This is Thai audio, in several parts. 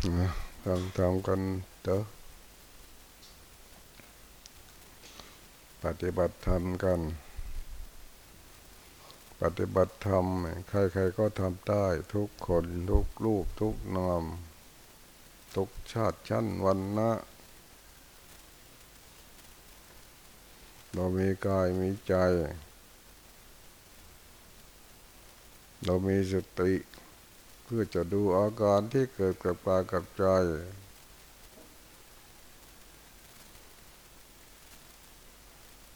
ทำทำกันเถอะปฏิบัติธรรมกัน ปฏิบัติธรรมใครๆก็ทำได้ทุกคนทุกรูปทุกนามทุกชาติชั้นวันนะเรามีกายมีใจ เรามีสติเพื่อจะดูอาการที่เกิดกับกายกับใจ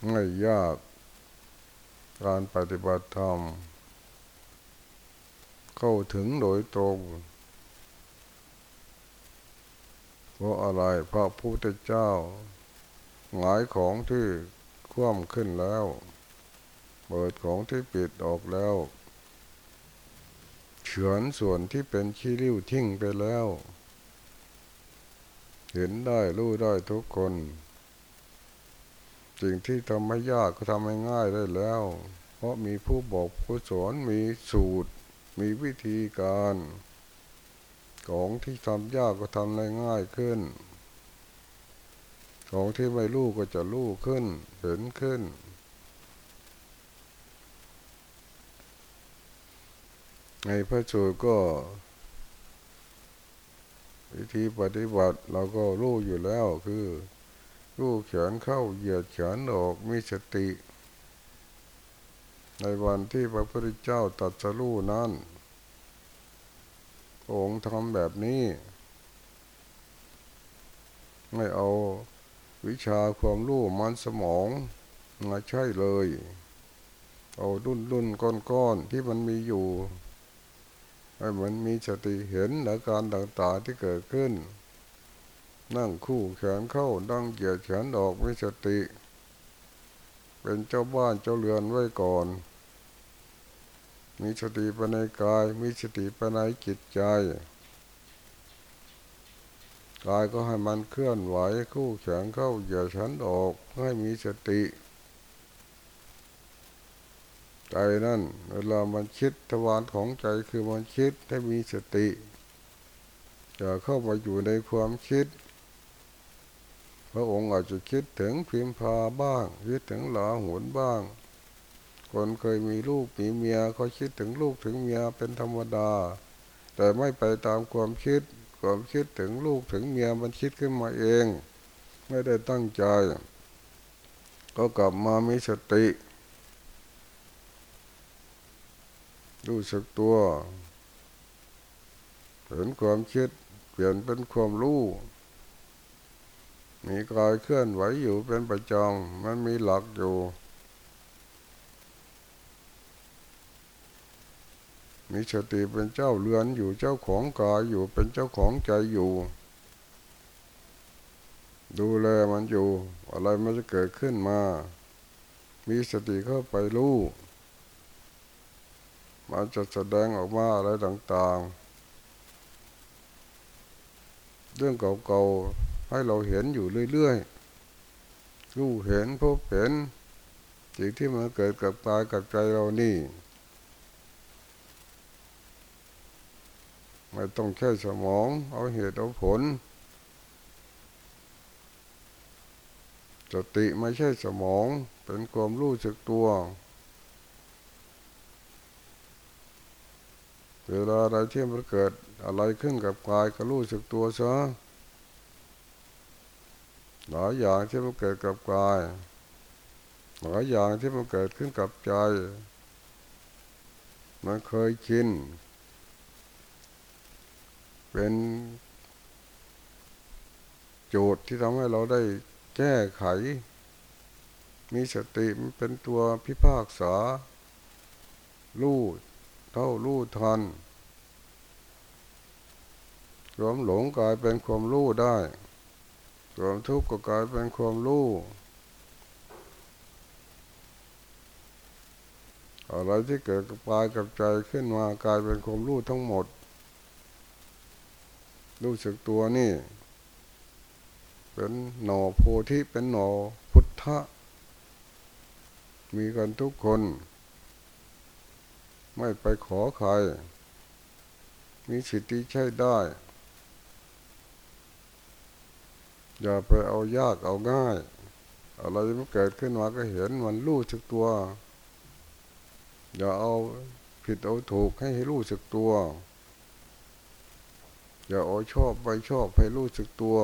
ไม่ยากการปฏิบัติธรรม เข้าถึงโดยตรง เพราะอะไรพระพุทธเจ้า หงายของที่คว่ำขึ้นแล้ว เปิดของที่ปิดออกแล้ว ฉือนส่วนที่เป็นขี้ริ้วทิ้งไปแล้ว เห็นได้รู้ได้ทุกคนสิ่งที่ทำไม่ยากก็ทำให้ง่ายได้แล้ว เพราะมีผู้บอกผู้สอนมีสูตร มีวิธีการ ของที่ทำยากก็ทำได้ง่ายขึ้น ของที่ไม่รู้ก็จะรู้ขึ้น เห็นขึ้น ในพระสูตรก็ วิธีปฏิบัติเราก็รู้อยู่แล้วคือรู้เขียนเข้าเหยียดเขียนออกมีสติ ในวันที่พระพุทธเจ้าตัดสรู้นั้นองค์ทำแบบนี้ ไม่เอาวิชาความรู้มันสมองมาใช่เลย เอาดุนดุนก้อนก้อนที่มันมีอยู่ ให้มันมีสติเห็นอาการต่างๆที่เกิดขึ้น นั่งคู่แขนเข้าดังเกียดแขนออกมีสติ เป็นเจ้าบ้านเจ้าเรือนไว้ก่อน มีสติภายในกาย มีสติภายในจิตใจกายก็ให้มันเคลื่อนไหวคู่แขนเข้าเหยียดแขนออกให้มีสติ ใจนั่นเวลามันคิดทวารของใจคือมันคิดให้มีสติจะเข้ามาอยู่ในความคิด พระองค์อาจจะคิดถึงพิมพาบ้าง คิดถึงหลาหุนบ้าง คนเคยมีลูกมีเมียเขาคิดถึงลูกถึงเมียเป็นธรรมดา แต่ไม่ไปตามความคิด ความคิดถึงลูกถึงเมียมันคิดขึ้นมาเอง ไม่ได้ตั้งใจ ก็กลับมามีสติ รู้สึกตัว เห็นความคิด เปลี่ยนเป็นความรู้ มีกายเคลื่อนไหวอยู่เป็นประจำมันมีหลักอยู่มีสติเป็นเจ้าเรือนอยู่เจ้าของกายอยู่เป็นเจ้าของใจอยู่ ดูแลมันอยู่ อะไรมันจะเกิดขึ้นมา มีสติเข้าไปรู้ มันจะแสดงออกมาอะไรต่างๆ เรื่องเก่าๆ ให้เราเห็นอยู่เรื่อยๆ รู้เห็นพบเห็นสิ่งที่มันเกิดกับตายกับใจเรานี่ ไม่ต้องแค่สมอง เอาเหตุเอาผล สติไม่ใช่สมอง เป็นความรู้สึกตัว เวลาอะไรที่มันเกิดอะไรขึ้นกับกายก็รู้สึกตัวซะหลายอย่างที่มันเกิดกับกายหลายอย่างที่มันเกิดขึ้นกับใจ มันเคยชินเป็นโจทย์ที่ทำให้เราได้แก้ไข มีสติมันเป็นตัวพิพากษา รู้ เท่ารู้ทันความหลงกลายเป็นความรู้ได้ความทุกข์ก็กลายเป็นความรู้อะไรที่เกิดกับกายกับใจขึ้นมากลายเป็นความรู้ทั้งหมด รู้สึกตัวนี่ เป็นหน่อโพธิเป็นหน่อพุทธะมีกันทุกคน ไม่ไปขอใคร มีสิทธิใช้ได้ อย่าไปเอายากเอาง่าย อะไรมันเกิดขึ้นมาก็เห็นมันรู้สึกตัว อย่าเอาผิดเอาถูกให้ให้รู้สึกตัว อย่าเอาชอบไปชอบให้รู้สึกตัว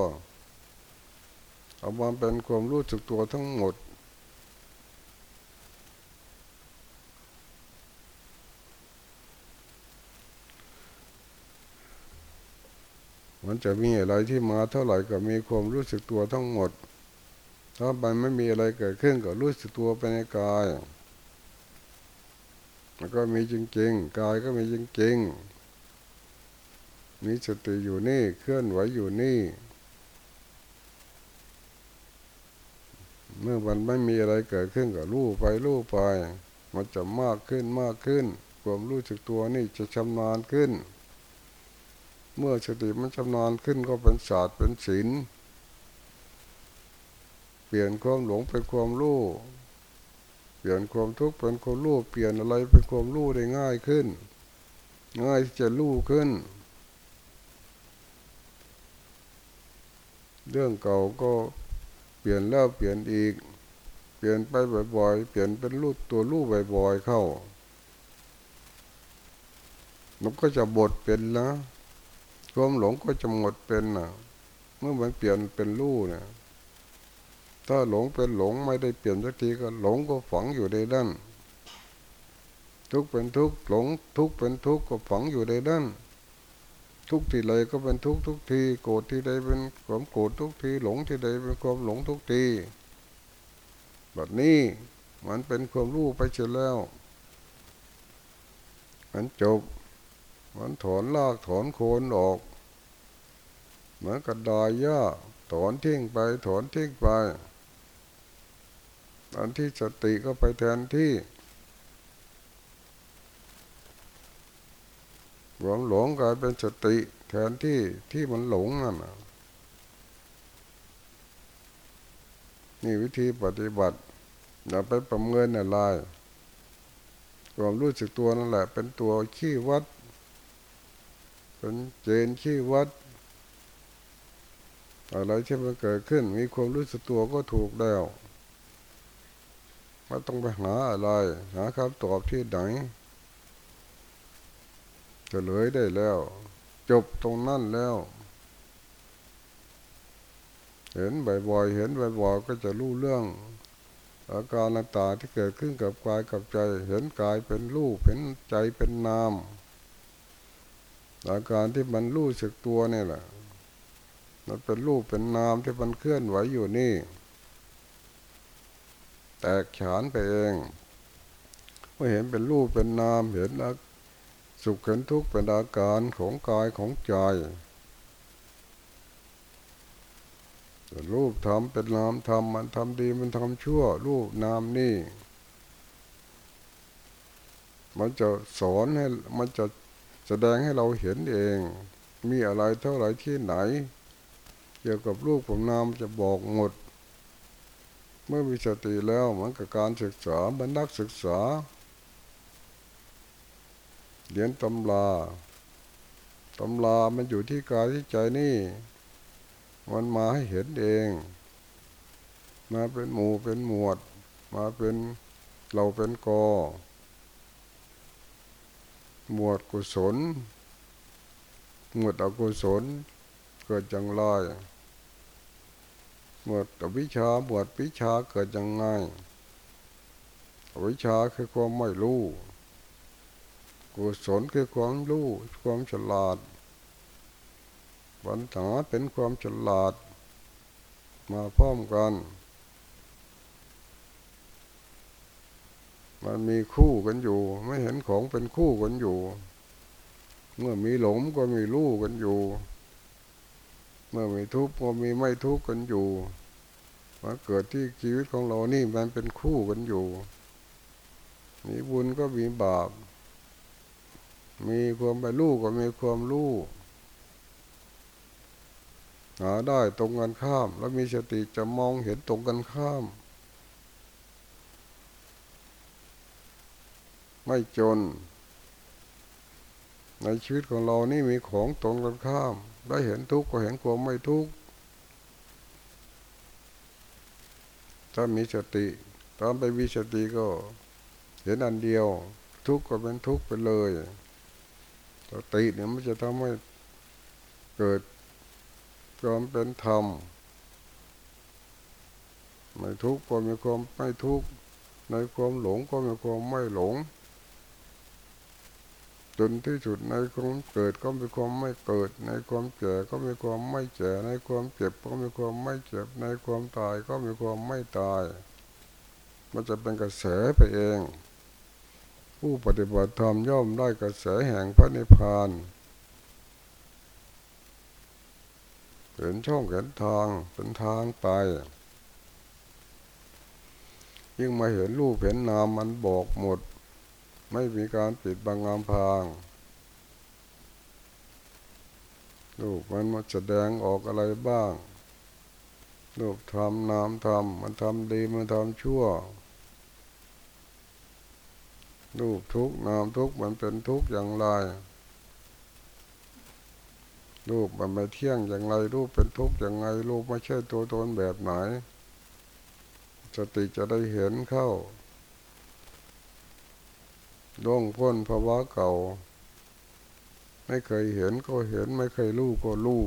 เอามาเป็นความรู้สึกตัวทั้งหมด มันจะมีอะไรที่มาเท่าไหร่ก็มีความรู้สึกตัวทั้งหมด ถ้ามันไม่มีอะไรเกิดขึ้นก็รู้สึกตัวไปในกาย มันก็มีจริงๆ กายก็มีจริงๆ มีสติอยู่นี่เคลื่อนไหวอยู่นี่ เมื่อมันไม่มีอะไรเกิดขึ้นก็รู้ไปรู้ไป มันจะมากขึ้นมากขึ้น ความรู้สึกตัวนี่จะชำนาญขึ้น เมื่อสติมันชำนาญขึ้นก็เป็นศาสตร์เป็นศิลป์เปลี่ยนความหลงเป็นความรู้เปลี่ยนความทุกข์เป็นความรู้เปลี่ยนอะไรเป็นความรู้ได้ง่ายขึ้น ง่ายที่จะรู้ขึ้น เรื่องเก่าก็เปลี่ยนแล้วเปลี่ยนอีก เปลี่ยนไปบ่อยๆ เปลี่ยนเป็นรูปตัวรูปบ่อยๆเข้ามันก็จะบทเป็นแล้ว ความหลงก็จะหมดเป็นนะเมื่อมันเปลี่ยนเป็นรู้เนี่ยถ้าหลงเป็นหลงไม่ได้เปลี่ยนสักทีก็หลงก็ฝังอยู่ในด้านทุกเป็นทุกหลงทุกเป็นทุกก็ฝังอยู่ในด้านทุกที่ใดก็เป็นทุกทุกทีโกรธทีใดเป็นความโกรธทุกทีหลงทีใดเป็นความหลงทุกทีแบบนี้มันเป็นความรู้ไปเสียแล้ว มันจบ มันถอนลากถอนโคนออก เหมือนกับดอยย่าถอนทิ้งไปถอนทิ้งไปตอนที่สติก็ไปแทนที่หลงหลงกลายเป็นสติแทนที่ที่มันหลงนั่นนี่วิธีปฏิบัติอย่าไปประเมินอะไรความรู้สึกตัวนั่นแหละ เป็นตัวขี้วัด เป็นเจนขี้วัด อะไรที่มันเกิดขึ้น มีความรู้สึกตัวก็ถูกแล้วไม่ต้องไปหาอะไรหาคำตอบที่ไหนจะเลยได้แล้ว จบตรงนั้นแล้ว เห็นบ่อยๆเห็นบ่อยๆก็จะรู้เรื่อง อาการต่างๆที่เกิดขึ้นกับกายกับใจ เห็นกายเป็นรูปเห็นใจเป็นนาม อาการที่มันรู้สึกตัวนี่แหละ มันเป็นรูปเป็นนามที่มันเคลื่อนไหวอยู่นี่ แตกฉานไปเองเมื่อเห็นเป็นรูปเป็นนามเห็นแล้วสุขเห็นทุกข์เป็นอาการของกายของใจรูปทำเป็นนามทำมันทำดีมันทำชั่ว รูปนามนี่ มันจะสอนให้มันจะแสดงให้เราเห็นเอง มีอะไรเท่าไรที่ไหน เกี่ยวกับลูกผมนามจะบอกหมด เมื่อมีสติแล้วเหมือนกับการศึกษาบรรนักศึกษาเรียนตำราตำรามันอยู่ที่กายที่ใจนี่ มันมาให้เห็นเอง มาเป็นหมู่เป็นหมวด มาเป็นเราเป็นกอ หมวดกุศล หมวดอกุศล เกิดจังไรหมวดวิชาหมวดวิชาเกิดยังไงวิชาคือความไม่รู้กุศลคือความรู้ความฉลาดปัญหาเป็นความฉลาด มาพร้อมกัน มันมีคู่กันอยู่ ไม่เห็นของเป็นคู่กันอยู่ เมื่อมีหลงก็มีรู้กันอยู่ เมื่อมีทุกข์ก็มีไม่ทุกข์กันอยู่มาเกิดที่ชีวิตของเรานี่มันเป็นคู่กันอยู่ มีบุญก็มีบาป มีความไปรู้ก็มีความรู้หาได้ตรงกันข้าม แล้วมีสติจะมองเห็นตรงกันข้าม ไม่จน ในชีวิตของเรานี่มีของตรงกันข้าม ได้เห็นทุกข์ก็เห็นความไม่ทุกข์ถ้ามีสติ ตอนไปมีสติก็ เห็นอันเดียว ทุกข์ก็เป็นทุกข์ไปเลยสติเนี่ยมันจะทำให้เกิดความเป็นธรรมไม่ทุกข์ก็มีความไม่ทุกข์ในความหลงก็มีความไม่หลง จนที่สุดในความเกิดก็มีความไม่เกิด ในความแก่ก็มีความไม่แก่ในความเจ็บก็มีความไม่เจ็บ ในความตายก็มีความไม่ตาย มันจะเป็นกระแสไปเอง ผู้ปฏิบัติธรรมย่อมได้กระแสแห่งพระนิพพานเห็นช่องเห็นทางเป็นทางไปยิ่งมาเห็นรูปเห็นนามมันบอกหมด ไม่มีการปิดบังงามพางรูปมันมาแสดงออกอะไรบ้างรูปทำนามทำมันทำดีมันทำชั่วรูปทุกนามทุกมันเป็นทุกอย่างไรรูปมันไม่เที่ยงอย่างไรรูปเป็นทุกอย่างไรรูปไม่ใช่ตัวตนแบบไหน สติจะได้เห็นเข้า ล่วงพ้นภาวะเก่า ไม่เคยเห็นก็เห็นไม่เคยรู้ก็รู้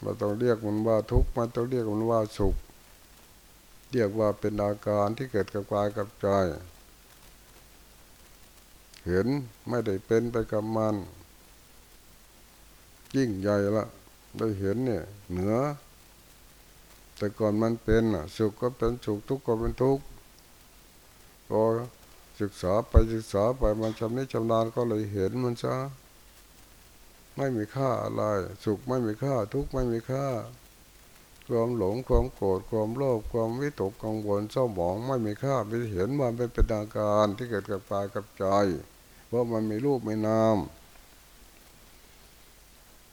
เราต้องเรียกมันว่าทุกข์มันต้องเรียกมันว่าสุข เรียกว่าเป็นอาการที่เกิดกับกายกับใจเห็นไม่ได้เป็นไปกับมัน ยิ่งใหญ่ละได้เห็นเนี่ย เหนือ แต่ก่อนมันเป็นอะสุขก็เป็นสุขทุกข์ก็เป็นทุกข์ พอศึกษาไปศึกษาไปมันชำนิชำนาญก็เลยเห็นมันซะไม่มีค่าอะไร สุขไม่มีค่า ทุกข์ไม่มีค่า ความหลงความโกรธความโลภความวิตกกังวลเศร้าหมองไม่มีค่าไม่เห็นมันเป็นเป็นอาการที่เกิดกับกายกับใจ เพราะมันมีรูปไม่นาม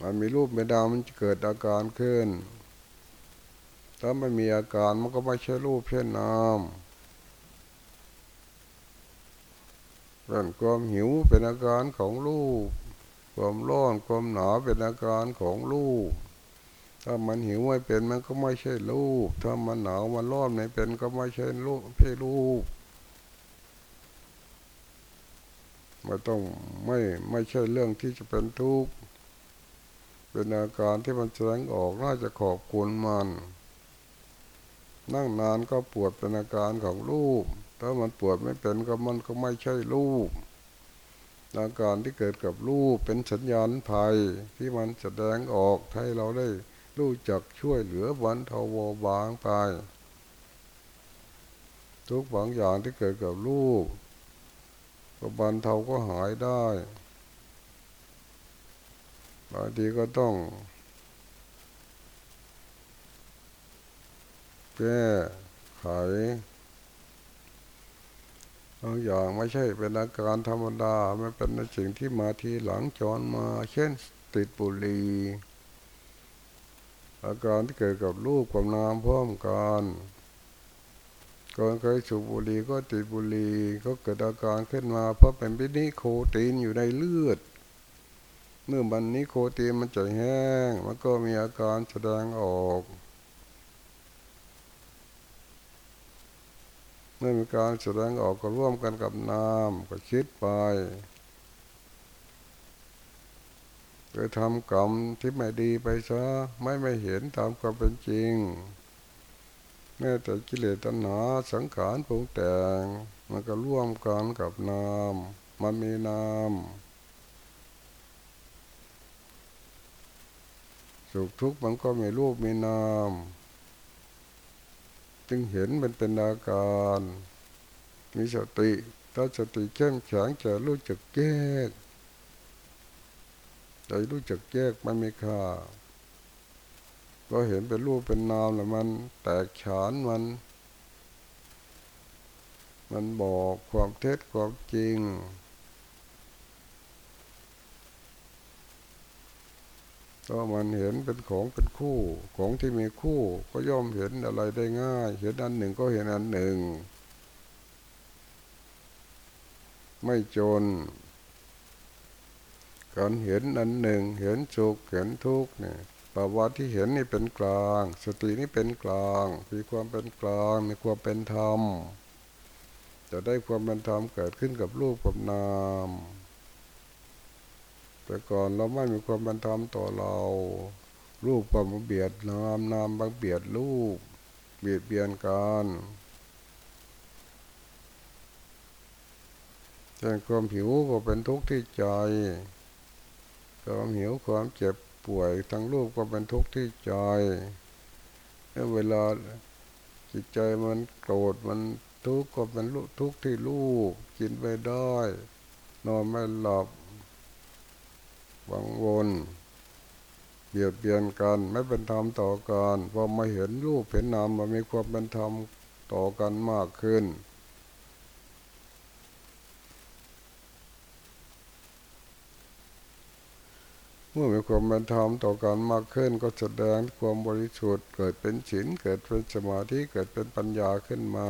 มันมีรูปไม่ดาวมันเกิดอาการขึ้น ถ้าไม่มีอาการมันก็ไม่ใช่รูปเช่นนาม เป็นความหิวเป็นอาการของรูป ความร้อนความหนาวเป็นอาการของรูป ถ้ามันหิวไม่เป็นมันก็ไม่ใช่รูป ถ้ามันหนาวมันร้อนไม่เป็นก็ไม่ใช่รูปไม่รูปไม่ต้องไม่ไม่ใช่เรื่องที่จะเป็นทุกข์เป็นอาการที่มันแสดงออกน่าจะขอบคุณมัน นั่งนานก็ปวดเป็นอาการของรูป ถ้ามันปวดไม่เป็นก็มันก็ไม่ใช่รูปอาการที่เกิดกับรูปเป็นสัญญาณภัยที่มันแสดงออกให้เราได้รู้จักช่วยเหลือวันเทาวบางไป ทุกบางอย่างที่เกิดกับรูปก็บันเทาก็หายได้บางทีก็ต้องแก้ไขางอย่างไม่ใช่เป็นอาการธรรมดาไม่เป็นสิ่งที่มาทีหลังจรมา เช่น ติดบุหรี่อาการที่เกิดกับรูปกับนามพร้อมกันก่อนเคยสูบบุหรี่ก็ติดบุหรี่ก็เกิดอาการขึ้นมา เพราะเป็นพินิโคตีนอยู่ในเลือด เมื่อมันนี้โคตีมันจะแห้ง มันก็มีอาการแสดงออก เมื่อมีการแสดงออกก็ร่วมกันกับน้ำก็คิดไปไปทำกรรมที่ไม่ดีไปซะไม่ไม่เห็นตามความเป็นจริงแม้แต่กิเลสตัณหาสังขารปรุงแต่งมันก็ร่วมกันกับน้ำมันมีน้ำสุขทุกข์มันก็มีรูปมีนาม จึงเห็นมันเป็นอาการ มีสติถ้าสติเข้มแข็งจะรู้จักแยกใจรู้จักแยกมันมีค่าเราเห็นเป็นรูปเป็นนามแล้วมันแตกฉานมัน มันบอกความเท็จความจริง ก็มันเห็นเป็นของเป็นคู่ ของที่มีคู่ก็ย่อมเห็นอะไรได้ง่าย เห็นอันหนึ่งก็เห็นอันหนึ่ง ไม่จน การเห็นอันหนึ่ง เห็นสุขเห็นทุกข์เนี่ยภาวะที่เห็นนี่เป็นกลาง สตินี่เป็นกลาง มีความเป็นกลาง มีความเป็นธรรม จะได้ความเป็นธรรมเกิดขึ้นกับรูปกับนาม แต่ก่อนเราไม่มีความเป็นธรรมต่อเรา รูปก็มาเบียดนามนามบางเบียดรูป เบียดเบียนกันเช่นความหิวก็เป็นทุกข์ที่ใจความหิวความเจ็บป่วยทั้งรูปก็เป็นทุกข์ที่ใจเวลาจิตใจมันโกรธมันทุกข์ก็เป็นทุกข์ที่ลูกกินไม่ได้ นอนไม่หลับ วังวนเบียดเบียนกันไม่เป็นธรรมต่อกันพอมาเห็นรูปเห็นนามมันมีความเป็นธรรมต่อกันมากขึ้นเมื่อมีความเป็นธรรมต่อกันมากขึ้นก็แสดงความบริสุทธิ์เกิดเป็นฉินเกิดเป็นสมาธิเกิดเป็นปัญญาขึ้นมา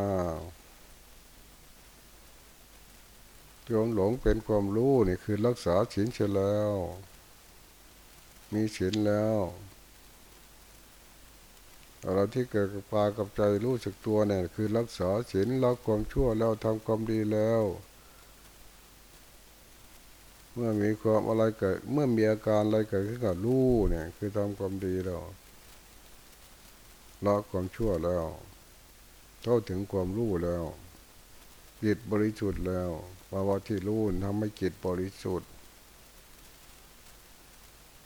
ความหลงเป็นความรู้นี่คือรักษาฉินเฉยแล้ว มีฉินแล้วอะไรที่เกิดกับปากับใจรู้สึกตัวเนี่ยคือรักษาฉินละความชั่วแล้วทำความดีแล้ว เมื่อมีความอะไรเกิด เมื่อมีอาการอะไรเกิดขึ้นกับรู้เนี่ยคือทำความดีแล้วละความชั่วแล้ว เข้าถึงความรู้แล้วจิตบริสุทธิ์แล้วาวะที่รู้ทำให้จิตบริสุทธิ์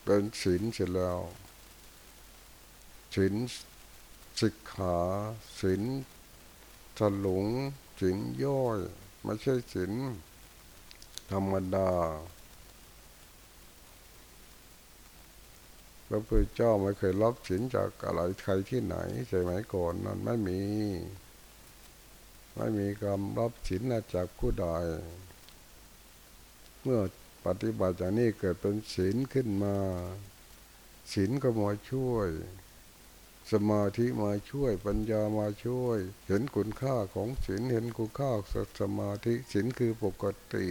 เป็นศีลเสร็จแล้วศีลสิกขาศีลถลุงศีลย่อย ไม่ใช่ศีลธรรมดาพระพุทธเจ้าไม่เคยรับสินจากอะไรใครที่ไหนใช่ไหมก่อนนั้นไม่มี ไม่มีกรรมรับสินจากผู้ใดเมื่อปฏิบัติอย่างนี้เกิดเป็นศีลขึ้นมาศีลก็มาช่วย สมาธิมาช่วย ปัญญามาช่วย เห็นคุณค่าของศีลเห็นคุณค่าสมาธิศีลคือปกติ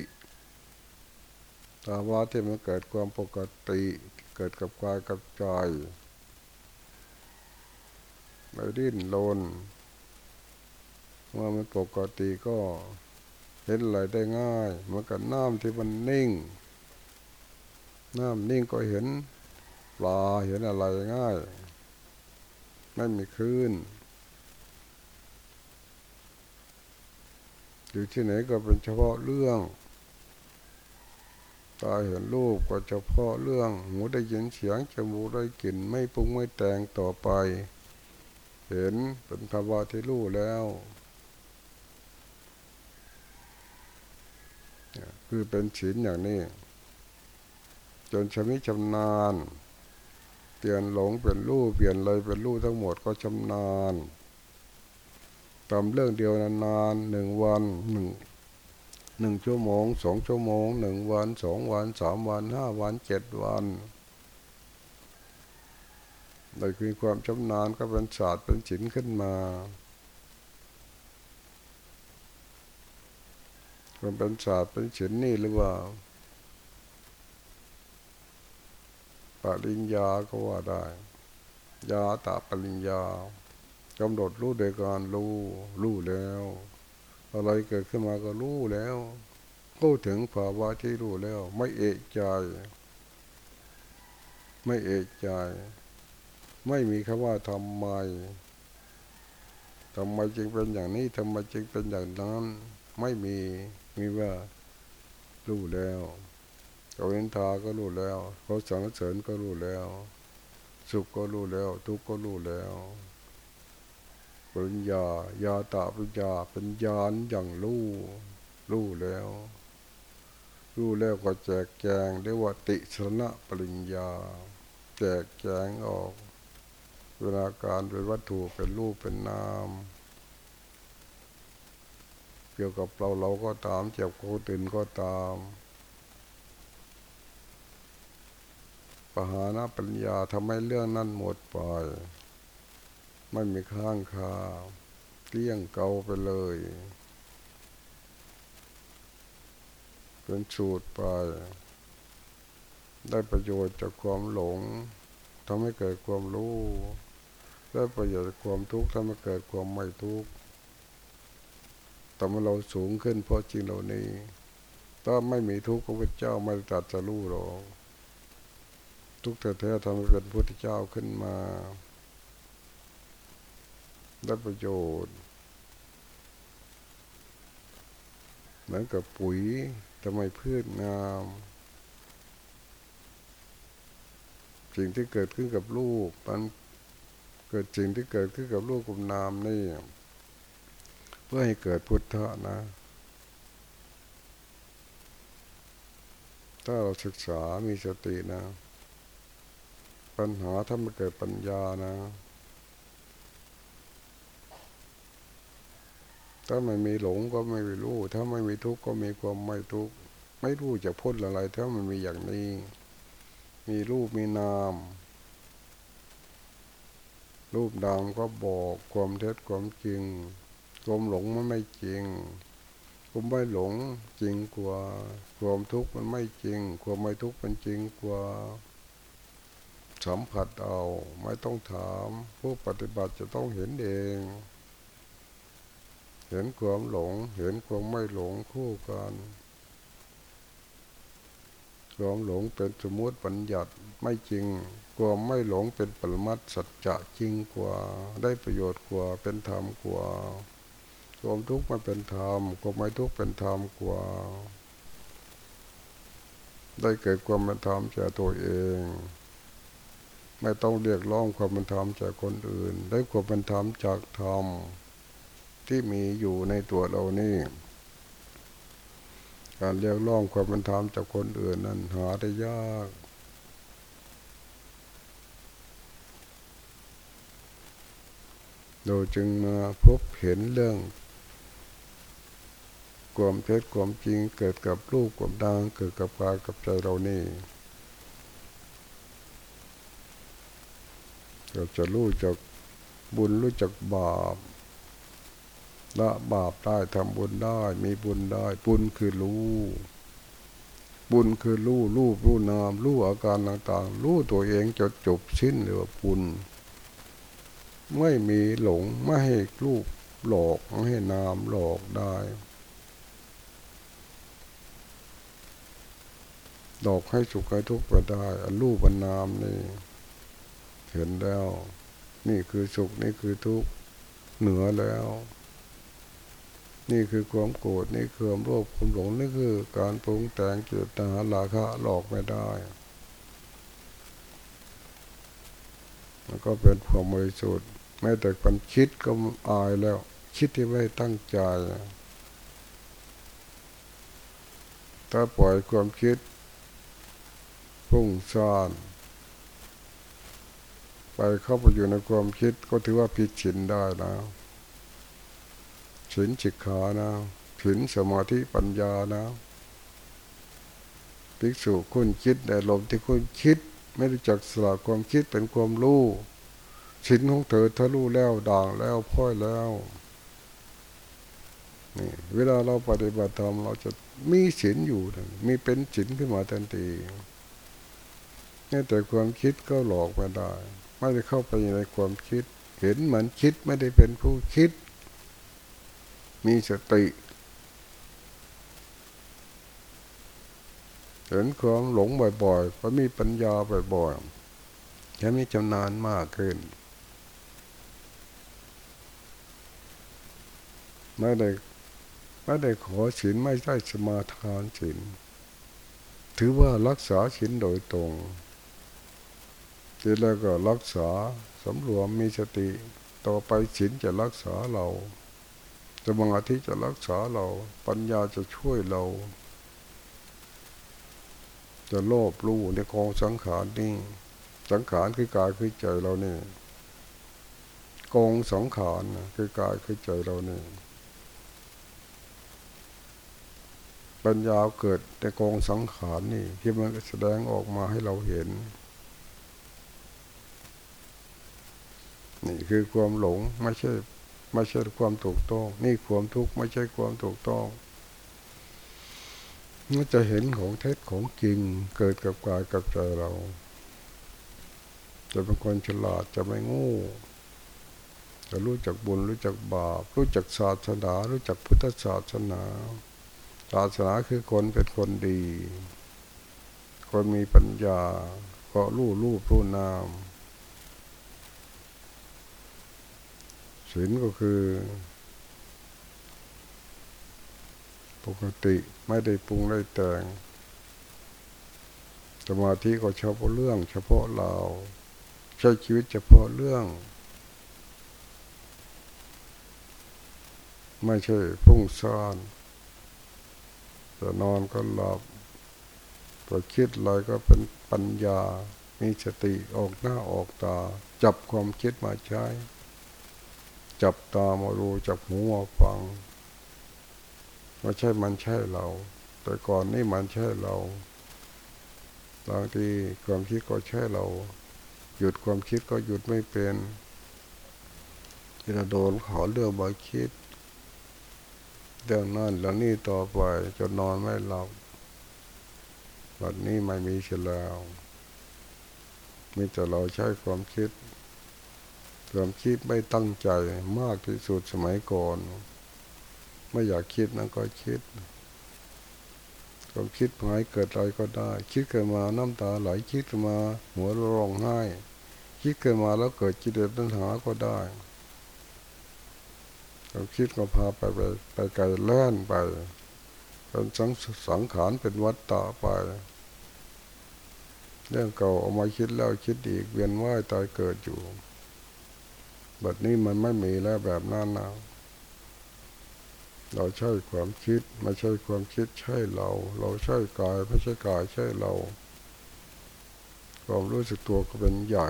ตาว่าที่มันเกิดความปกติ เกิดกับกายกับใจไม่ดิ้นรน เมื่อมันปกติก็เห็นอะไรได้ง่ายเหมือนกับน้ำที่มันนิ่ง น้ำนิ่งก็เห็นปลาเห็นอะไรง่าย ไม่มีคลื่นอยู่ที่ไหนก็เป็นเฉพาะเรื่อง ตาเห็นรูปก็เฉพาะเรื่อง หูได้ยินเสียง จมูกได้กลิ่น ไม่ปรุงไม่แต่งต่อไป เห็นเป็นภาวะที่รู้แล้ว คือเป็นศีลอย่างนี้ จนชำนิชำนาญเปลี่ยนหลงเป็นรู้เปลี่ยนเลยเป็นรู้ทั้งหมดก็ชำนาญทำเรื่องเดียวนานๆหนึ่งวันหนึ่งหนึ่งชั่วโมงสองชั่วโมงหนึ่งวันสองวันสามวันห้าวันเจ็ดวันโดยคือความชำนาญก็เป็นศาสตร์เป็นศิลขึ้นมา มันเป็นศาสตร์เป็นศิลนี่หรือว่าปริญญาก็ว่าได้ ยาตาปริญญากำหนดรู้โดยการรู้รู้แล้ว อะไรเกิดขึ้นมาก็รู้แล้วก็ถึงภาวะที่รู้แล้ว ไม่เอกใจ ไม่เอกใจ ไม่มีคำว่าทำไมทำไมจึงเป็นอย่างนี้ทำไมจึงเป็นอย่างนั้น ไม่มี มีว่ารู้แล้วเขาเห็นทาก็รู้แล้ว เขาสรรเสริญก็รู้แล้ว สุขก็รู้แล้ว ทุกข์ก็รู้แล้วปัญญาญาตาปัญญาเป็นญาณอย่างรู้รู้แล้ว รู้แล้วก็แจกแจงเรียกว่าติชนะปริญญา แจกแจงออก เวลาการเป็นวัตถุเป็นรูปเป็นนาม เกี่ยวกับเราเราก็ตาม เจ็บโคตื่นก็ตามปหานะปัญญาทำให้เรื่องนั้นหมดไปไม่มีข้างคาเกลี้ยงเกาไปเลย เป็นสูตรไป ได้ประโยชน์จากความหลงทำให้เกิดความรู้ ได้ประโยชน์ความทุกข์ทำให้เกิดความไม่ทุกข์ ทำให้เราสูงขึ้นเพราะจริงเหล่านี้ ถ้าไม่มีทุกข์พระพุทธเจ้าไม่ตรัสจะรู้หรอกทุกข์แท้ๆทำให้เป็นพระพุทธเจ้าขึ้นมาได้ประโยชน์เหมือนกับปุ๋ยทำไมพืชงาม สิ่งที่เกิดขึ้นกับลูกมันเกิดสิ่งที่เกิดขึ้นกับลูกกับนามนี่ เพื่อให้เกิดพุทธะนะ ถ้าเราศึกษามีสตินะ ปัญหาถ้ามันเกิดปัญญานะ ถ้าไม่มีหลงก็ไม่รู้ ถ้าไม่มีทุกข์ก็มีความไม่ทุกข์ ไม่รู้จะพ้นอะไร ถ้ามันมีอย่างนี้ มีรูปมีนามรูปนามก็บอกความเท็จความจริง ความหลงมันไม่จริงความไม่หลงจริงกว่า ความทุกข์มันไม่จริง ความไม่ทุกข์มันจริงกว่า สัมผัสเอาไม่ต้องถาม ผู้ปฏิบัติจะต้องเห็นเอง เห็นความหลง เห็นความไม่หลงคู่กันความหลงเป็นสมมติปัญญัติไม่จริง ความไม่หลงเป็นปรมัตสัจจะจริงกว่า ได้ประโยชน์กว่า เป็นธรรมกว่า ความทุกข์มันเป็นธรรมความไม่ทุกข์เป็นธรรมกว่า ได้เกิดความเป็นธรรมจากตัวเอง ไม่ต้องเรียกร้องความเป็นธรรมจากคนอื่น ได้ความเป็นธรรมจากธรรมที่มีอยู่ในตัวเรานี่การเรียกร้องความเป็นธรรมจากคนอื่นนั้นหาได้ยากเราจึงมาพบเห็นเรื่อง ความเท็จความจริงเกิดกับรูปกับดังเกิดกับกายกับใจเรานี่เราจะรู้จักบุญรู้จักบาปละบาปได้ทำบุญได้ มีบุญได้ บุญคือรู้บุญคือรู้รู้รู้นามรู้อาการต่างๆรู้ตัวเองจดจบสิ้นหรือว่าบุญ ไม่มีหลงไม่ให้รูปหลอกไม่ให้นามหลอกได้ หลอกให้สุขให้ทุกข์ไปได้อันรูปนามนี่เห็นแล้ว นี่คือสุขนี่คือทุกข์เหนือแล้ว นี่คือความโกรธนี่คือความโลภความหลงนี่คือ การปรุงแต่งเกิดตาหลาคะหลอกไม่ได้มันก็เป็นความบริสุทธิ์ไม่แต่คนคิดก็อายแล้ว คิดที่ไม่ตั้งใจ ถ้าปล่อยความคิด พุ่งซ่านไปเข้าไปอยู่ในความคิดก็ถือว่าผิดฉินได้แล้วศีลจิกขานะศีลสมาธิปัญญานะภิกษุคุณคิดแต่ลมที่คุณคิด ไม่รู้จักสละความคิดเป็นความรู้ศีลของเธอทะลุแล้วด่างแล้วพ้อยแล้วนี่เวลาเราปฏิบัติธรรมเราจะมีศีลอยู่ มีเป็นศีลขึ้นมาทันที แต่ความคิดก็หลอกม่ได้ ไม่ได้เข้าไปในความคิด เห็นเหมือนคิดไม่ได้เป็นผู้คิด มีสติ เห็นความหลงบ่อยๆก็มีปัญญาบ่อยๆจะมีจำนานมากขึ้น ไม่ได้ไม่ได้ขอศีลไม่ได้สมาทานศีลถือว่ารักษาศีลโดยตรง ทีแรกก็รักษาสำรวมมีสติ ต่อไปศีลจะรักษาเราสมาธิจะรักษาเรา ปัญญาจะช่วยเรา จะโลภรู้ในกองสังขารนี่สังขารคือกายคือใจเราเนี่กองสังขารคือกายคือใจเราเนี่ปัญญาเกิดในกองสังขารนี่ที่มันแสดงออกมาให้เราเห็น นี่คือความหลงไม่ใช่ไม่ใช่ความถูกต้อง นี่ความทุกข์ไม่ใช่ความถูกต้องมันจะเห็นของเท็จของจริงเกิดกับกายกับใจเรา จะเป็นคนฉลาดจะไม่โง่จะรู้จักบุญรู้จักบาป รู้จักศาสนา รู้จักพุทธศาสนา ศาสนาคือคนเป็นคนดี คนมีปัญญาก็รู้รูปรู้นาม ศีลก็คือ ปกติไม่ได้ปรุงได้แต่งสมาธิก็เฉพาะเรื่อง เฉพาะเรา ใช้ชีวิตเฉพาะเรื่อง ไม่ใช่พุ่งซ่านจะนอนก็หลับตัวคิดอะไรก็เป็นปัญญา มีสติออกหน้าออกตา จับความคิดมาใช้ จับตามาดูจับหูมาฟังไม่ใช่มันใช่เรา แต่ก่อนนี่มันใช่เราบางทีความคิดก็ใช่เรา หยุดความคิดก็หยุดไม่เป็นจะโดนขอเรื่องบาคิดเรื่องนั้นแล้วนี่ต่อไปจนนอนไม่หลับวันนี้ไม่มีเฉลวมีแต่เราใช้ความคิด ความคิดไม่ตั้งใจมากที่สุดสมัยก่อน ไม่อยากคิดนั่นก็คิดความคิดหายเกิดอะไรก็ได้ คิดเกิดมาน้ำตาไหลคิดเกิดมา หัวร้องไห้ คิดเกิดมาแล้วเกิดจิตเดือดปัญหาก็ได้ความคิดก็พาไปไปไปไกลเลื่อนไปเป็นสังสังขารเป็นวัฏฏะไปเรื่องเก่าเอามาคิดแล้วคิดอีกเวียนว่ายตายเกิดอยู่ บัดนี้มันไม่มีแล้วแบบนั้นนะเราใช้ความคิดไม่ใช่ความคิดใช่เรา เราใช่กายไม่ใช่กายใช่เราความรู้สึกตัวก็เป็นใหญ่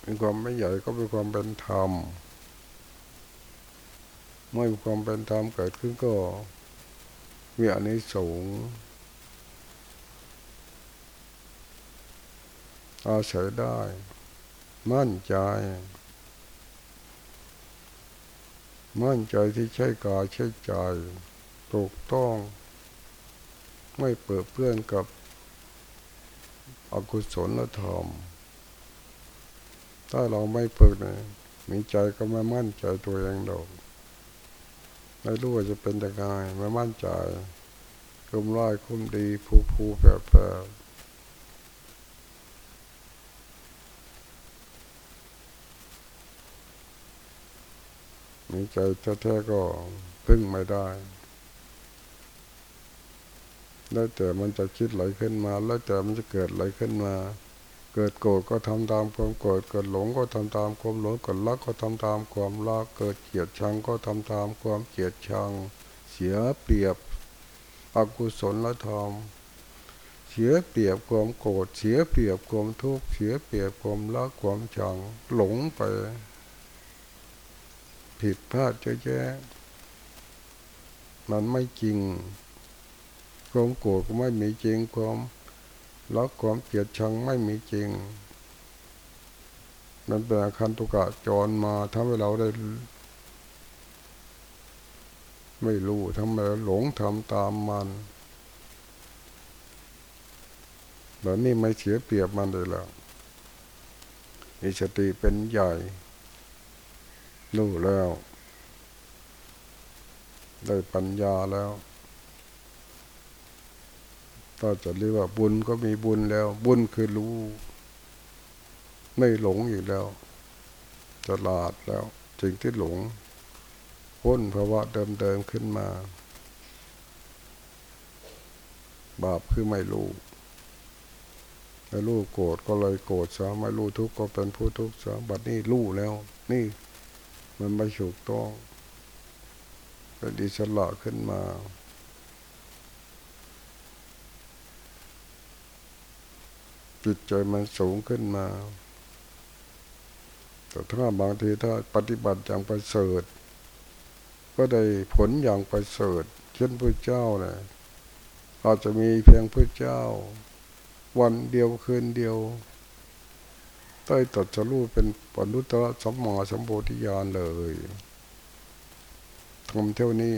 เป็นความไม่ใหญ่ก็เป็นความเป็นธรรมเมื่อความเป็นธรรมเกิดขึ้นก็มีอันนี้สูงอาศัยได้ มั่นใจ มั่นใจที่ใช้กายใช้ใจถูกต้อง ไม่เปิดเพื่อนกับอกุศลธรรม ถ้าเราไม่เปิดเนี่ยมีใจก็ไม่มั่นใจตัวเองดอกไม่รู้ว่าจะเป็นยังไงไม่มั่นใจคุ้มร้ายคุ้มดี ผูผูแผ่แผ่มี ใจแท้ๆก็พึ่งไม่ได้ แล้วแต่มันจะคิดไหลขึ้นมา แล้วแต่มันจะเกิดไหลขึ้นมา เกิดโกรธก็ทำตามความโกรธ เกิดหลงก็ทำตามความหลง เกิดรักก็ทำตามความรัก เกิดเกลียดชังก็ทำตามความเกลียดชัง เสียเปรียบอกุศลธรรมเสียเปรียบความโกรธ เสียเปรียบความทุกข์ เสียเปรียบความรักความชัง หลงไป ผิดพลาดเยอะแยะมันไม่จริง ความโกรธก็ไม่มีจริง ความรักความเกลียดชังไม่มีจริง มันเป็นอาคันตุกะจรมาทำให้เราได้ ไม่รู้ทำไมหลงทำตามมันแบบนี้ไม่เสียเปรียบมันเลยแล้วมีสติเป็นใหญ่ รู้แล้ว ได้ปัญญาแล้วก็จะเรียกว่าบุญก็มีบุญแล้ว บุญคือรู้ ไม่หลงอยู่แล้วฉลาดแล้วสิ่งที่หลงพ้นภาวะเดิมๆขึ้นมา บาปคือไม่รู้ไม่รู้โกรธก็เลยโกรธซะไม่รู้ทุกข์ก็เป็นผู้ทุกข์ซะบัดนี้รู้แล้ว นี่ มันไม่ถูกต้องเป็นอิสระขึ้นมา จิตใจมันสูงขึ้นมา แต่ถ้าบางทีถ้าปฏิบัติอย่างประเสริฐ ก็ได้ผลอย่างประเสริฐ เช่นพระเจ้าเนี่ยอาจจะมีเพียงพระเจ้า วันเดียวคืนเดียว ใต้ตัดจะรู้เป็นปนุตตะสัมมาสัมโพธิญาณเลยทำเท่านี้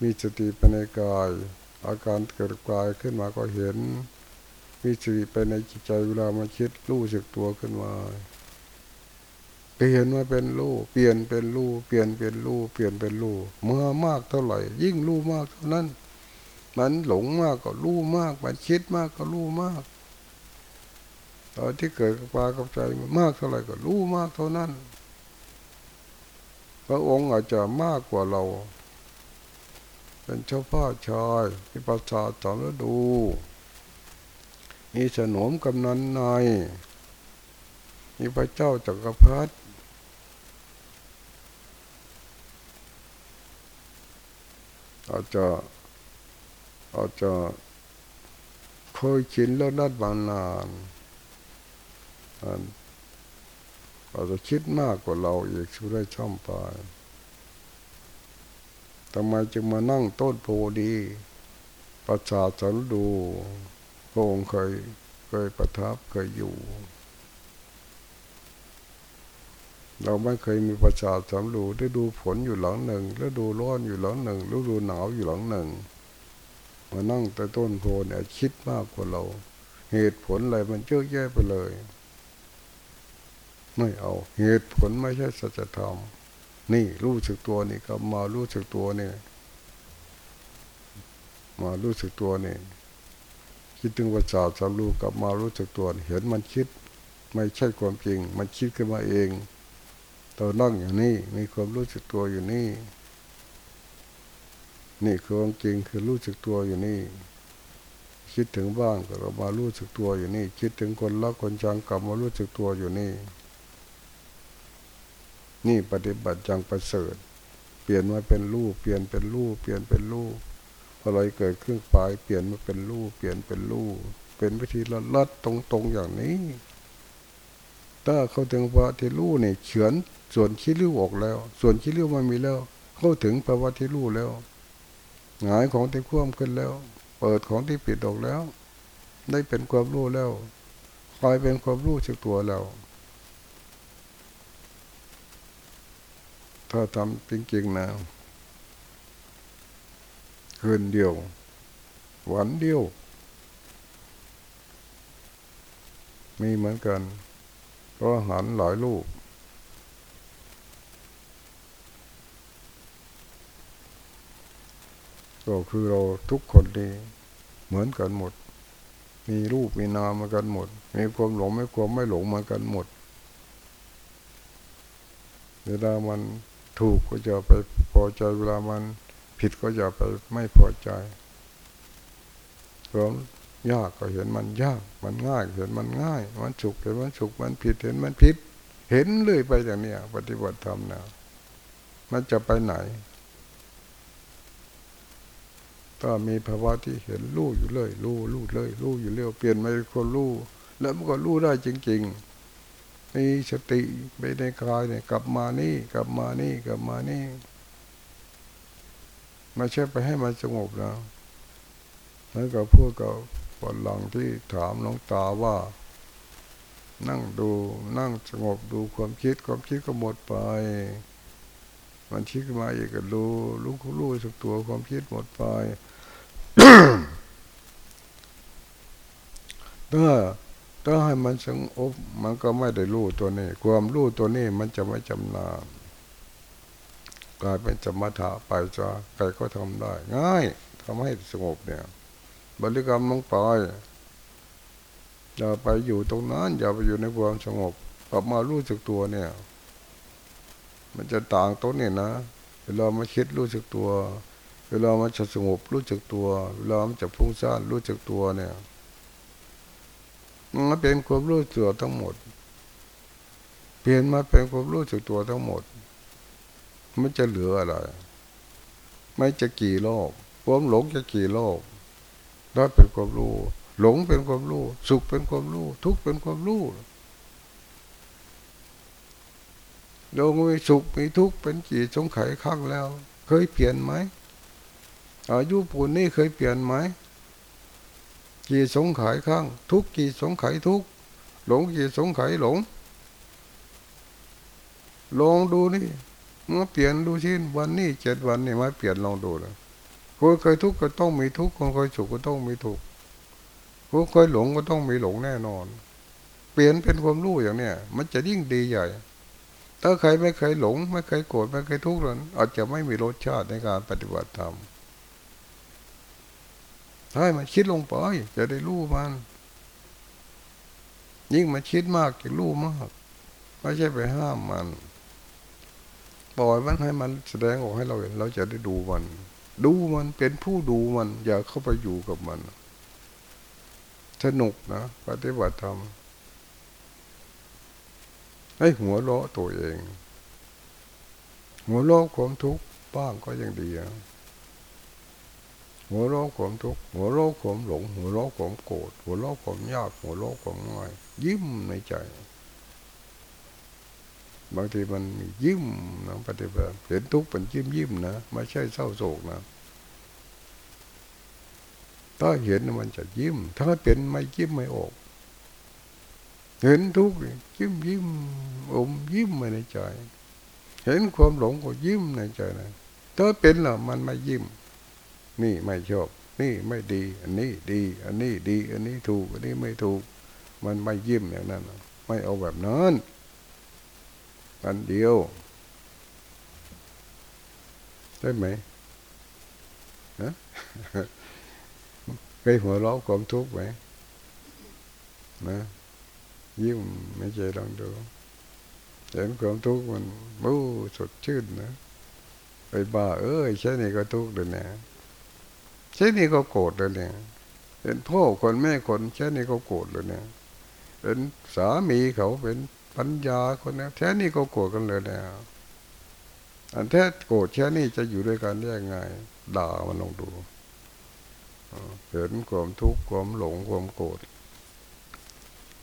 มีสติปัญญกาย อาการเกิดกายขึ้นมาก็เห็น มีสติไปในจิตใจเวลามันคิดรู้สึกตัวขึ้นมาเปลี่ยนมาเป็นรูเปลี่ยนเป็นรูเปลี่ยนเป็นรูเปลี่ยนเป็นรูเมื่อมากเท่าไหร่ ยิ่งรู้มากเท่านั้น มันหลงมากก็รู้มาก มันคิดมากก็รู้มาก ตอนที่เกิดกับปากับใจมากเท่าไหร่ก็รู้มากเท่านั้น พระองค์อาจจะมากกว่าเรา เป็นเจ้าพ่อชายมีประสาทสองฤดู มีสนมกำนันนายมีพระเจ้าจักรพรรดิอาจจะอาจจะเคยชินแล้วนัดบางนาน อาจจะคิดมากกว่าเราอีกช่วยช่อมไปทำไมจึงมานั่งต้นโพดี ประชาชนดูพระองค์เคยเคยประทับเคยอยู่ เราไม่เคยมีประชาสำรูได้ดูฝนอยู่หลังหนึ่งแล้วดูร้อนอยู่หลังหนึ่งแล้วดูหนาวอยู่หลังหนึ่งมานั่งแต่ต้นโพเนี่ยคิดมากกว่าเรา เหตุผลอะไรมันเยอะแยะไปเลย ไม่เอาเหตุผลไม่ใช่สัจธรรมนี่รู้สึกตัวนี่ก็มารู้สึกตัวนี่มารู้สึกตัวนี่คิดถึงประสาทสำรูกลับมารู้สึกตัวเห็นมันคิด ไม่ใช่ความจริง มันคิดขึ้นมาเองตอนนั่งอย่างนี้มีความรู้สึกตัวอยู่นี่ นี่คือความจริงคือรู้สึกตัวอยู่นี่ คิดถึงบ้านก็มารู้สึกตัวอยู่นี่ คิดถึงคนรักคนชังกลับมารู้สึกตัวอยู่นี่ นี่ปฏิบัติจังประเสริฐ เปลี่ยนมาเป็นรูปเปลี่ยนเป็นรูปเปลี่ยนเป็นรูปอะไรเกิดขึ้นปลายเปลี่ยนมาเป็นรูปเปลี่ยนเป็นรูปเป็นวิธีละลัดตรงๆอย่างนี้ ถ้าเขาถึงว่าที่รู้เนี่ยเฉือนส่วนขี้ริ้วออกแล้ว ส่วนขี้ริ้วมันมีแล้ว เข้าถึงภาวะที่รู้แล้วหงายของที่คว่ำขึ้นแล้ว เปิดของที่ปิดออกแล้ว ได้เป็นความรู้แล้วกลายเป็นความรู้สึกตัวแล้ว ถ้าทำจริงๆนะคืนเดียว วันเดียว มีเหมือนกันก็หันหลายลูกก็คือเราทุกคนนี่เหมือนกันหมด มีรูปมีนามมากันหมด มีความหลงไม่ความไม่หลงเหมากันหมดเวลามัน ถูกก็จะไปพอใจเวลามันผิดก็อย่าไปไม่พอใจควมยากก็เห็นมันยาก มันง่ายเห็นมันง่าย มันสุขเห็นมันสุขมันผิดเห็นมันผิด เห็นเลยไปอย่างเนี้ยปฏิบัติธรรมนะมันจะไปไหน ถ้ามีภาวะที่เห็นรู้อยู่เลยรู้รู้เลยรู้อยู่เรื่อยเปลี่ยนไม่คนรู้แล้วมันก็รู้ได้จริง ๆ มีสติไปในกายเนี่ยกลับมานี่กลับมานี่กลับมานี่ไม่ใช่ไปให้มันสงบนะแล้วก็พูดกับคนหลังที่ถามน้องตาว่า นั่งดูนั่งสงบดูความคิดความคิดก็หมดไป มันคิดมาอีกก็รู้รู้รู้สักตัวความคิดหมดไปถ้า ถ้าให้มันสงบมันก็ไม่ได้รู้ตัวนี้ ความรู้ตัวนี้มันจะไม่จำนานกลายเป็นสมถะไปจะใครก็ทำได้ ง่ายทำให้สงบเนี่ย บริกรรมลงไปอย่าไปอยู่ตรงนั้น อย่าไปอยู่ในความสงบกลับมารู้สึกตัวเนี่ย มันจะต่างตรงนี้นะเวลามาคิดรู้สึกตัว เวลามันจะสงบรู้สึกตัว เวลามันจะพุ่งซ่านรู้สึกตัวเนี่ย มันเป็นความรู้สึกตัวทั้งหมด เปลี่ยนมาเป็นความรู้สึกตัวทั้งหมด มันจะเหลืออะไร ไม่จะกี่โลกความหลงจะกี่โลกได้เป็นความรู้ หลงเป็นความรู้ สุขเป็นความรู้ ทุกข์เป็นความรู้เรามีสุขมีทุกข์เป็นกี่สงไขข้างแล้ว เคยเปลี่ยนไหมอายุปูนนี่เคยเปลี่ยนไหม กี่สงไขข้าง ทุกกี่สงไขทุก หลงกี่สงไขหลง ลองดูนี่มาเปลี่ยนดูชินวันนี้เจ็ดวันนี่มาเปลี่ยนลองดูเลยคนเคยทุกข์ก็ต้องมีทุกข์คนเคยสุขก็ต้องมีทุกข์ผู้เคยหลงก็ต้องมีหลงแน่นอน เปลี่ยนเป็นความรู้อย่างเนี้ยมันจะยิ่งดีใหญ่ ถ้าใครไม่เคยหลง ไม่เคยโกรธไม่เคยทุกข์นั้นอาจจะไม่มีรสชาติในการปฏิบัติธรรม ให้มันคิดลงไปจะได้รู้มัน ยิ่งมันคิดมากจะรู้มากไม่ใช่ไปห้ามมันปล่อยมันให้มันแสดงออกให้เราเห็น เราจะได้ดูมัน ดูมันเป็นผู้ดูมัน อย่าเข้าไปอยู่กับมัน สนุกนะปฏิบัติธรรมให้หัวเราะตัวเอง หัวเราะความทุกข์บ้างก็ยังดีนะ หัวเราะความทุกข์หัวเราะความหลง หัวเราะความโกรธหัวเราะความยาก หัวเราะความง่าย ยิ้มในใจ บางทีมันยิ้มนะปฏิบัติเห็นทุกข์เป็นยิ้มยิ้มนะไม่ใช่เศร้าโศกนะถ้าเห็นมันจะยิ้ม ถ้าเป็นไม่ยิ้มไม่ออกเห็นทุกข์ยิ้มยิ้มอมยิ้มมาในใจ เห็นความหลงก็ยิ้มในใจนะถ้าเป็นล่ะมันไม่ยิ้ม นี่ไม่ชอบ นี่ไม่ดี อันนี้ดี อันนี้ดี อันนี้ถูก อันนี้ไม่ถูก มันไม่ยิ้มอย่างนั้น ไม่เอาแบบนั้นอันเดียวได้ไหมนะเคยหัวเราะความทุกข์ไหมนะยิ้มไม่ใจลองดูเห็นความทุกข์มันบู้สดชื่นนะไปบ้าเอ้ยใช่นี่ก็ทุกข์เลยเนี่ย ใช่นี่ก็โกรธเลยเนี่ยเป็นพ่อคนแม่คนใช่นี่ก็โกรธเลยเนี่ยเป็นสามีเขาเป็นปัญญาคนนี้แท้นี่ก็โกรธกันเลยเนี่ยอันแท้โกรธแค่นี้จะอยู่ด้วยกันได้ยังไงด่ามันลองดูเห็นความทุกข์ความหลงความโกรธ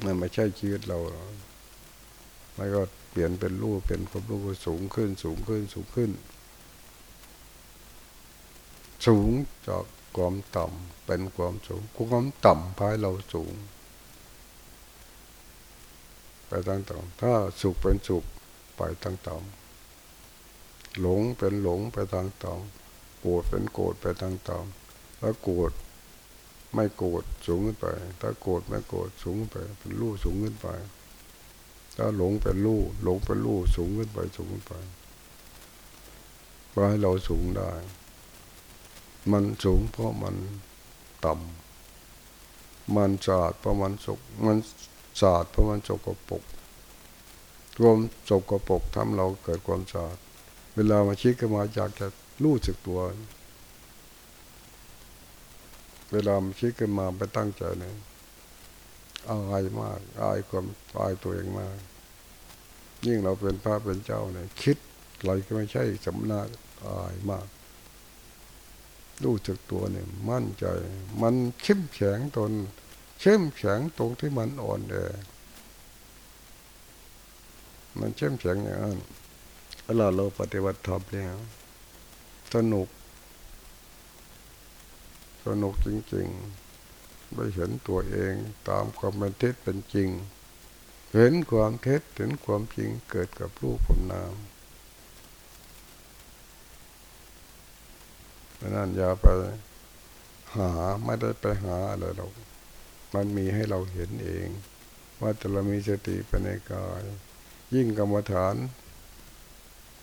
มันไม่ใช่ชีวิตเราไม่ก็เปลี่ยนเป็นรูปเป็นความรู้สูงขึ้นสูงขึ้นสูงขึ้น สูงจาก ความต่ำเป็นความสูงความต่ำพายเราสูงไปทางต่ำถ้าสุขเป็นสุขไปทางต่ำหลงเป็นหลงไปทางต่ำโกรธเป็นโกรธไปทางต่ำถ้าโกรธไม่โกรธสูงขึ้นไป ถ้าโกรธไม่โกรธสูงไป เป็นรูสูงขึ้นไป ถ้าหลงเป็นรูหลงเป็นรูสูงขึ้นไปสูงขึ้นไปเพื่อให้เราสูงได้ มันสูงเพราะมันต่ำมันสะอาดเพราะมันสุกมันสะอาดเพราะมันสกปรกรวมสกปรกทำเราเกิดความสะอาดเวลามาคิดก็มาอยากจะรู้สึกตัว เวลามันคิดขึ้นมาไปตั้งใจเนี่ยอายมากอายความอายตัวเองมาก ยิ่งเราเป็นพระเป็นเจ้าเนี่ยคิดอะไรก็ไม่ใช่สำนักอายมาก รู้จักตัวเนี่ยมั่นใจ มันเข้มแข็งตนเข้มแข็งตรงที่มันอ่อนแอมันเข้มแข็งอย่างนั้นเวลาเราปฏิบัติธรรมเนี่ยสนุก สนุกจริงๆได้เห็นตัวเองตามความเป็นเท็จเป็นจริง เห็นความเท็จเห็นความจริงเกิดกับรูปผมนาม เพราะนั้นอย่าไปหาไม่ได้ไปหาอะไรหรอกมันมีให้เราเห็นเอง ว่าจะเรามีสติไปในกาย ยิ่งกรรมฐาน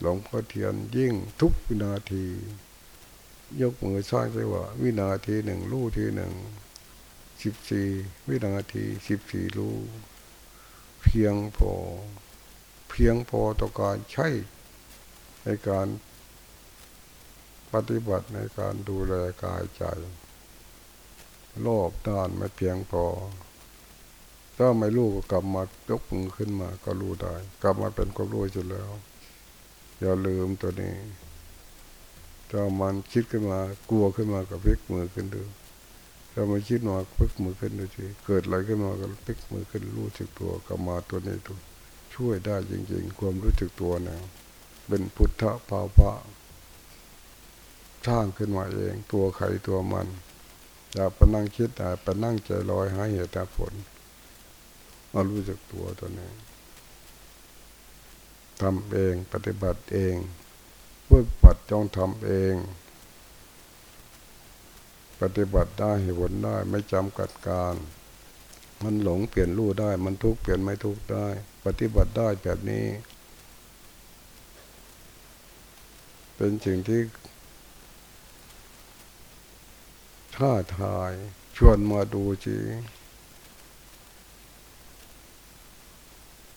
หลงพ่อเทียนยิ่งทุกวินาที ยกมือสร้างใจว่า วินาทีหนึ่งรู้ทีหนึ่งสิบสี่วินาทีสิบสี่รู้เพียงพอ เพียงพอต่อการใช้ในการ ปฏิบัติในการดูแลกายใจ โลภนานไม่เพียงพอ ถ้าไม่รู้ก็กลับมายกมือขึ้นมาก็รู้ได้ กลับมาเป็นความรู้จนแล้ว อย่าลืมตัวนี้ถ้ามันคิดขึ้นมากลัวขึ้นมาก็พลิกมือขึ้นดูถ้ามันคิดมาพลิกมือขึ้นดูทีเกิดอะไรขึ้นมาก็พลิกมือขึ้นรู้สึกตัวกลับมาตัวนี้ตัวช่วยได้จริงๆ ความรู้สึกตัวนะเป็นพุทธภาวะ สร้างขึ้นมาเอง ตัวใครตัวมัน อย่าไปนั่งคิดแต่ไปนั่งใจลอยหาเหตุผลมารู้จักตัวตัวนี้ทำเองปฏิบัติเองผู้ปัดจองทำเอง ปฏิบัติได้เหตุผลได้ไม่จำกัดการ มันหลงเปลี่ยนรู้ได้ มันทุกข์เปลี่ยนไม่ทุกข์ได้ ปฏิบัติได้แบบนี้ เป็นสิ่งที่ ท้าทาย ชวนมาดูจี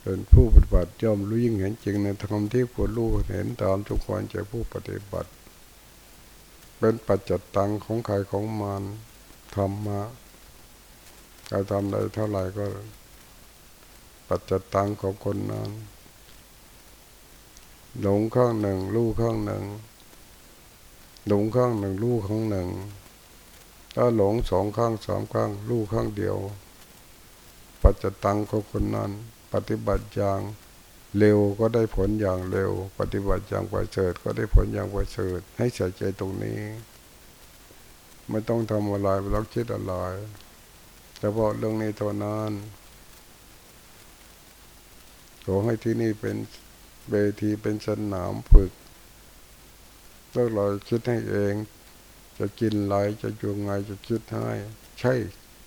เป็นผู้ปฏิบัติย่อมรู้ยิ่งเห็นจริงในธรรมที่ควรรู้เห็นตามทุกควรจะผู้ปฏิบัติ เป็นปัจจตังของใครของมันธรรมะใครทำได้เท่าไหร่ก็ ปัจจตังของคนนั้นหลงข้างหนึ่ง รู้ข้างหนึ่งหลงข้างหนึ่ง รู้ข้างหนึ่ง ถ้าหลงสองข้างสามข้างรู้ข้างเดียว ปัจจตังของคนนั้น ปฏิบัติอย่างเร็วก็ได้ผลอย่างเร็ว ปฏิบัติอย่างประเสริฐก็ได้ผลอย่างประเสริฐให้ใส่ใจตรงนี้ ไม่ต้องทำอะไรไม่ต้องคิดอะไรเฉพาะเรื่องนี้เท่านั้นขอให้ที่นี่เป็นเวทีเป็นสนามฝึกแล้วเราคิดให้เอง จะกินอะไรจะอยู่ไงจะคิดให้ใช่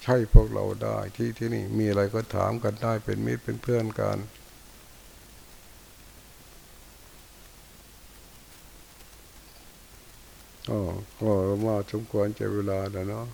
ใช่พวกเราได้ที่ที่นี่มีอะไรก็ถามกันได้เป็นมิตรเป็นเพื่อนกันอ๋อก็มาสมควรจะเวลาแล้วเนาะ